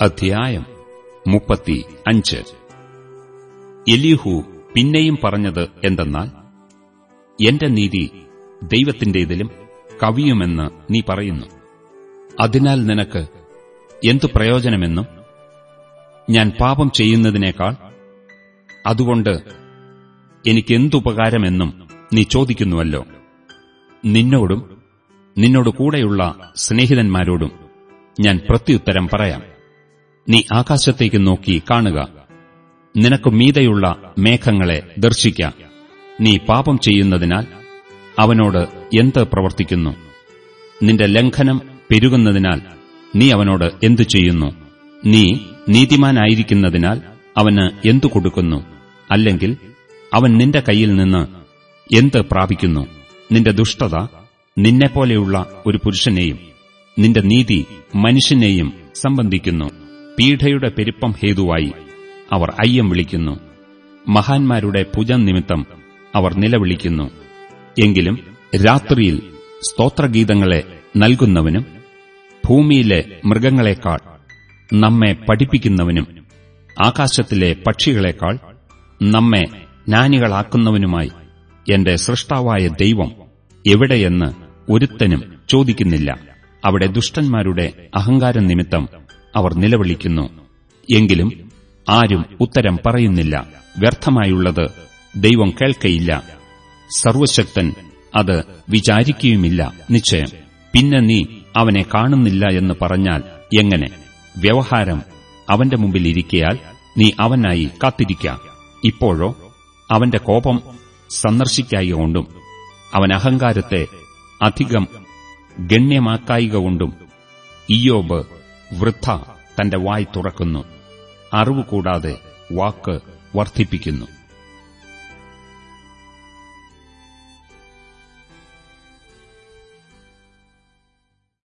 അധ്യായം മുപ്പത്തി അഞ്ച്. എലിഹു പിന്നെയും പറഞ്ഞത് എന്തെന്നാൽ എന്റെ നീതി ദൈവത്തിന്റേതിലും കവിയുമെന്ന് നീ പറയുന്നു. അതിനാൽ നിനക്ക് എന്തു പ്രയോജനമെന്നും ഞാൻ പാപം ചെയ്യുന്നതിനേക്കാൾ അതുകൊണ്ട് എനിക്കെന്തുപകാരമെന്നും നീ ചോദിക്കുന്നുവല്ലോ. നിന്നോടും നിന്നോട് കൂടെയുള്ള സ്നേഹിതന്മാരോടും ഞാൻ പ്രത്യുത്തരം പറയാം. നീ ആകാശത്തേക്ക് നോക്കി കാണുക. നിനക്ക് മീതയുള്ള മേഘങ്ങളെ ദർശിക്ക. നീ പാപം ചെയ്യുന്നതിനാൽ അവനോട് എന്ത് പ്രവർത്തിക്കുന്നു? നിന്റെ ലംഘനം പെരുകുന്നതിനാൽ നീ അവനോട് എന്തു ചെയ്യുന്നു? നീ നീതിമാനായിരിക്കുന്നതിനാൽ അവന് എന്തു കൊടുക്കുന്നു? അല്ലെങ്കിൽ അവൻ നിന്റെ കയ്യിൽ നിന്ന് എന്ത് പ്രാപിക്കുന്നു? നിന്റെ ദുഷ്ടത നിന്നെപ്പോലെയുള്ള ഒരു പുരുഷനെയും നിന്റെ നീതി മനുഷ്യനെയും സംബന്ധിക്കുന്നു. പീഠയുടെ പെരുപ്പം ഹേതുവായി അവർ അയ്യം വിളിക്കുന്നു. മഹാന്മാരുടെ ഭുജം നിമിത്തം അവർ നിലവിളിക്കുന്നു. എങ്കിലും രാത്രിയിൽ സ്തോത്രഗീതങ്ങളെ നൽകുന്നവനും ഭൂമിയിലെ മൃഗങ്ങളെക്കാൾ നമ്മെ പഠിപ്പിക്കുന്നവനും ആകാശത്തിലെ പക്ഷികളെക്കാൾ നമ്മെ ജ്ഞാനികളാക്കുന്നവനുമായി എന്റെ സൃഷ്ടാവായ ദൈവം എവിടെയെന്ന് ഒരുത്തനും ചോദിക്കുന്നില്ല. അവിടെ ദുഷ്ടന്മാരുടെ അഹങ്കാരം നിമിത്തം അവർ നിലവിളിക്കുന്നു. എങ്കിലും ആരും ഉത്തരം പറയുന്നില്ല. വ്യർത്ഥമായുള്ളത് ദൈവം കേൾക്കയില്ല. സർവശക്തൻ അത് വിചാരിക്കുകയുമില്ല. നിശ്ചയം. പിന്നെ നീ അവനെ കാണുന്നില്ല എന്ന് പറഞ്ഞാൽ എങ്ങനെ? വ്യവഹാരം അവന്റെ മുമ്പിൽ ഇരിക്കയാൽ നീ അവനായി കാത്തിരിക്കാം. ഇപ്പോഴോ അവന്റെ കോപം സന്ദർശിക്കായിക കൊണ്ടും അവൻ അഹങ്കാരത്തെ അധികം ഗണ്യമാക്കായിക കൊണ്ടും ഇയോബ് വൃദ്ധ തന്റെ വായ് തുറക്കുന്നു. അറിവ് കൂടാതെ വാക്ക് വർദ്ധിപ്പിക്കുന്നു.